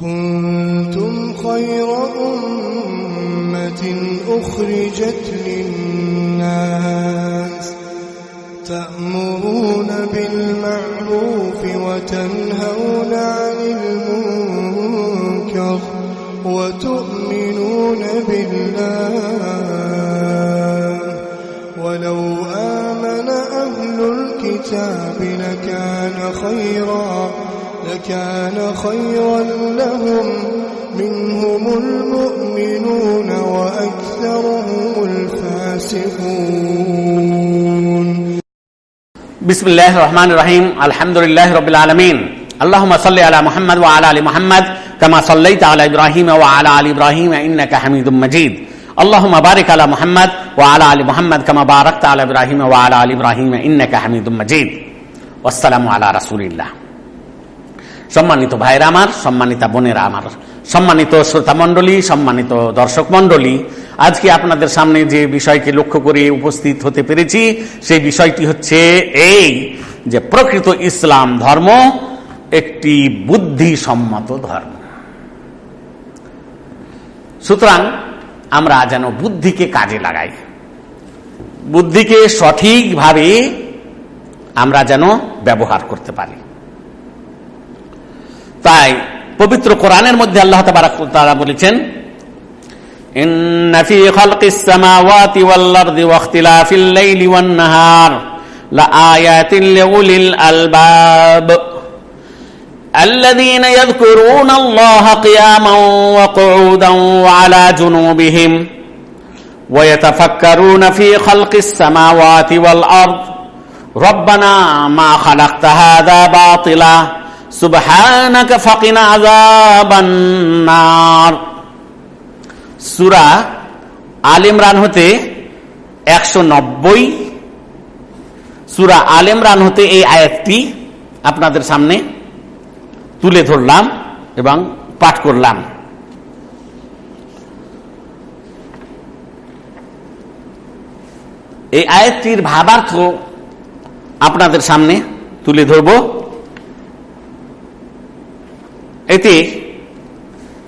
كنتم خير أمة أخرجت للناس تأمرون بالمعروف وتنهون عن المنكر وتؤمنون بالله ولو آمن أهل الكتاب لكان خيرا لكان خيرا لهم منهم المؤمنون وأكثرهم الفاسقون. بسم الله الرحمن الرحيم. الحمد لله رب العالمين. اللهم صل على محمد وعلى آل محمد كما صليت على إبراهيم وعلى آل إبراهيم إنك حميد مجيد. اللهم بارك على محمد وعلى آل محمد كما باركت على إبراهيم وعلى آل إبراهيم إنك حميد مجيد. والسلام على رسول الله. সম্মানিত ভাইরা আমার, সম্মানিত বোনেরা আমার, সম্মানিত শ্রোতা মণ্ডলী, সম্মানিত দর্শক মণ্ডলী, আজকে আপনাদের সামনে যে বিষয়কে লক্ষ্য করে উপস্থিত হতে পেরেছি, সেই বিষয়টি হচ্ছে এই যে প্রকৃত ইসলাম ধর্ম একটি বুদ্ধিসম্মত ধর্ম। সুতরাং আমরা যেন বুদ্ধিকে কাজে লাগাই। বুদ্ধিকে সঠিকভাবে আমরা যেন ব্যবহার করতে পারি। তাই পবিত্র কোরআনের মধ্যে আল্লাহ তারা বলেছেন إن في خلق السماوات والأرض واختلاف الليل والنهار لآيات لأولي الألباب الذين يذكرون الله قياما وقعودا وعلى جنوبهم ويتفكرون في خلق السماوات والأرض ربنا ما خلقت هذا باطلا সুবহানাকা ফাকিনা আযাবান নার। সূরা আল ইমরান হতে 190 সূরা আল ইমরান হতে এই আয়াতটি আপনাদের সামনে তুলে ধরলাম এবং পাঠ করলাম। এই আয়াতটির ভাবার্থ আপনাদের সামনে তুলে ধরবো। এতে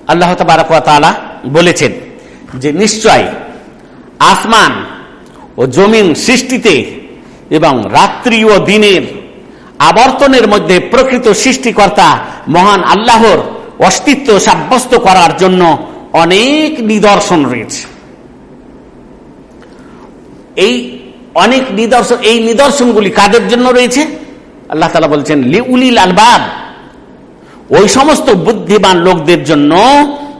আল্লাহ তালা বলেছেন যে নিশ্চয় আসমান ও জমিন সৃষ্টিতে এবং রাত্রি ও দিনের আবর্তনের মধ্যে প্রকৃত সৃষ্টিকর্তা মহান আল্লাহর অস্তিত্ব সাব্যস্ত করার জন্য অনেক নিদর্শন রয়েছে। এই অনেক নিদর্শন, এই নিদর্শনগুলি কাদের জন্য রয়েছে? আল্লাহ তালা বলছেন, লিউলিল আলবাব ওই সমস্ত বুদ্ধিমান লোকদের জন্য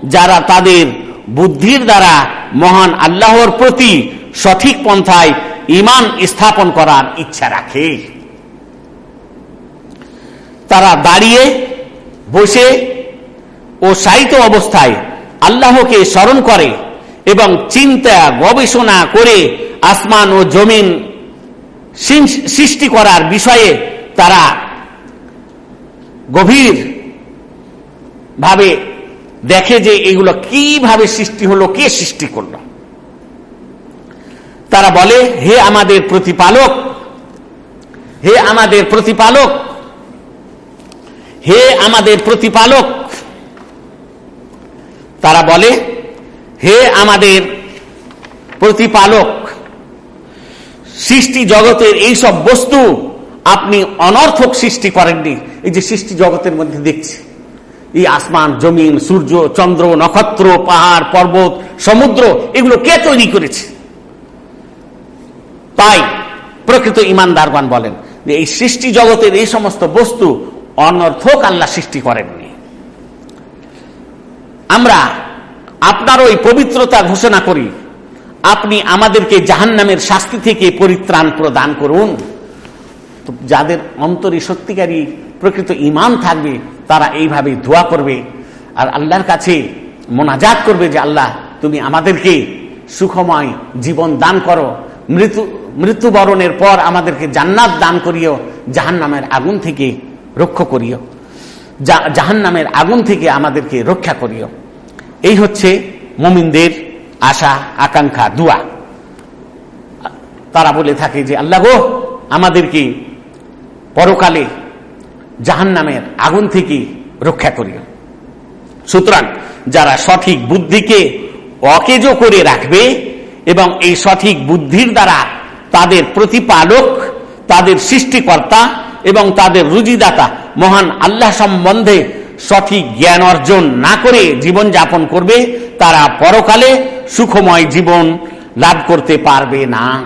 যারা তাদের বুদ্ধির দ্বারা মহান আল্লাহর প্রতি সঠিক পন্থায় ইমান স্থাপন করার ইচ্ছা রাখে। তারা দাঁড়িয়ে বসে ও সাহিত্য অবস্থায় আল্লাহকে স্মরণ করে এবং চিন্তা গবেষণা করে আসমান ও জমিন সৃষ্টি করার বিষয়ে তারা গভীর ভাবে দেখে যে এগুলো কীভাবে সৃষ্টি হলো, কে সৃষ্টি করল। তারা বলে, হে আমাদের প্রতিপালক, হে আমাদের প্রতিপালক, হে আমাদের প্রতিপালক। তারা বলে, হে আমাদের প্রতিপালক, সৃষ্টি জগতের এই সব বস্তু আপনি অনর্থক সৃষ্টি করেননি। এই যে সৃষ্টি জগতের মধ্যে দেখছি। এই আসমান, জমিন, সূর্য, চন্দ্র, নক্ষত্র, পাহাড়, পর্বত, সমুদ্র, এগুলো কে তৈরি করেছে? তাই প্রকৃত ইমানদারগণ বলেন যে এই সৃষ্টি জগতের এই সমস্ত বস্তু অনর্থক আল্লাহ সৃষ্টি করেননি। আমরা আপনার ওই পবিত্রতা ঘোষণা করি, আপনি আমাদেরকে জাহান নামের শাস্তি থেকে পরিত্রাণ প্রদান করুন। যাদের অন্তরে সত্যিকারী প্রকৃত ইমান থাকবে তারা এইভাবে দোয়া করবে আর আল্লাহর কাছে মোনাজাত করবে যে আল্লাহ, তুমি আমাদেরকে সুখময় জীবন দান করো। মৃত্যু, মৃত্যুবরণের পর আমাদেরকে জান্নাত দান করিও জাহান নামের আগুন থেকে রক্ষা করিও। জাহান নামের আগুন থেকে আমাদেরকে রক্ষা করিও। এই হচ্ছে মমিনদের আশা, আকাঙ্ক্ষা, দুয়া। তারা বলে থাকে যে, আল্লাহ গো, আমাদেরকে পরকালে জাহান নামের আগুন থেকে রক্ষা করিও। সুতরাং যারা সঠিক বুদ্ধিকে অকেজ করে রাখবে এবং এই সঠিক বুদ্ধির দ্বারা তাদের প্রতিপালক, তাদের সৃষ্টিকর্তা এবং তাদের রুজিদাতা মহান আল্লাহ সম্বন্ধে সঠিক জ্ঞান অর্জন না করে জীবন যাপন করবে, তারা পরকালে সুখময় জীবন লাভ করতে পারবে না।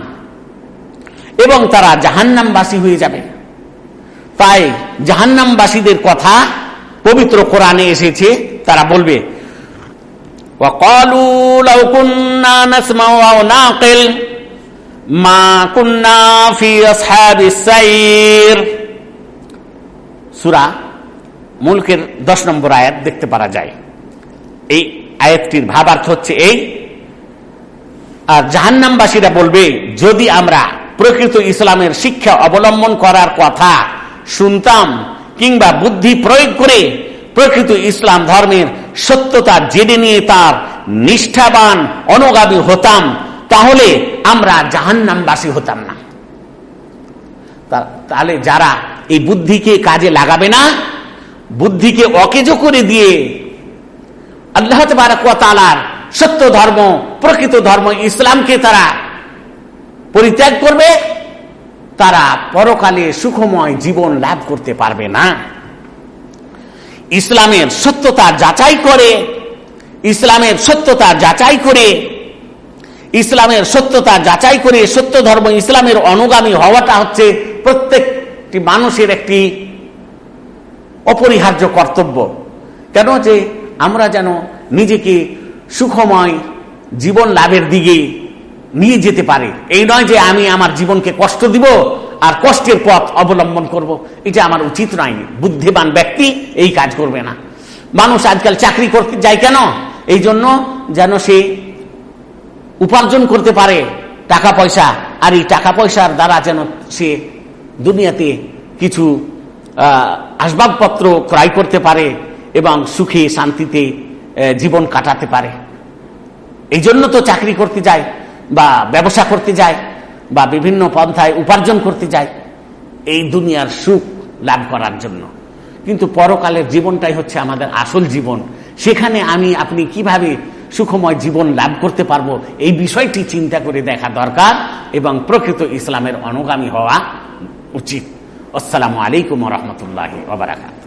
এবং তারা জাহান্নামবাসী হয়ে যাবে। তাই জাহান্নামবাসীদের কথা পবিত্র কোরআনে এসেছে, তারা বলবে সুরা মুলকের দশ নম্বর আয়াত দেখতে পারা যায়। এই আয়াতটির ভাবার্থ হচ্ছে এই, আর জাহান্নামবাসীরা বলবে, যদি আমরা প্রকৃত ইসলামের শিক্ষা অবলম্বন করার কথা শুনতাম কিংবা বুদ্ধি প্রয়োগ করে প্রকৃত ইসলাম ধর্মের সত্যতা জেনে নিয়ে তার নিষ্ঠাবান, অনুগামী হতাম, তাহলে আমরা জাহান্নামবাসী হতাম না। তাহলে যারা এই বুদ্ধিকে কাজে লাগাবে না, বুদ্ধিকে অকেজ করে দিয়ে আল্লাহ তালার সত্য ধর্ম, প্রকৃত ধর্ম, ইসলামকে তারা পরিত্যাগ করবে তারা পরকালে সুখময় জীবন লাভ করতে পারবে না। ইসলামের সত্যতা যাচাই করে, ইসলামের সত্যতা যাচাই করে, ইসলামের সত্যতা যাচাই করে সত্য ধর্ম ইসলামের অনুগামী হওয়াটা হচ্ছে প্রত্যেকটি মানুষের একটি অপরিহার্য কর্তব্য। কেন যে আমরা যেন নিজেকে সুখময় জীবন লাভের দিকে নিয়ে যেতে পারে। এই নয় যে আমি আমার জীবনকে কষ্ট দিব আর কষ্টের পথ অবলম্বন করব। এটা আমার উচিত নয়। বুদ্ধিমান ব্যক্তি এই কাজ করবে না। মানুষ আজকাল চাকরি করতে যায় কেন? এই জন্য যেন সে উপার্জন করতে পারে টাকা পয়সা আর এই টাকা পয়সার দ্বারা যেন সে দুনিয়াতে কিছু আসবাবপত্র ক্রয় করতে পারে এবং সুখে শান্তিতে জীবন কাটাতে পারে। এই জন্য তো চাকরি করতে যায়। বা ব্যবসা করতে যায়, বা বিভিন্ন পন্থায় উপার্জন করতে যায়, এই দুনিয়ার সুখ লাভ করার জন্য। কিন্তু পরকালের জীবনটাই হচ্ছে আমাদের আসল জীবন। সেখানে আমি, আপনি কীভাবে সুখময় জীবন লাভ করতে পারব, এই বিষয়টি চিন্তা করে দেখা দরকার এবং প্রকৃত ইসলামের অনুগামী হওয়া উচিত। আসসালামু আলাইকুম রহমতুল্লাহ ওবরাকাত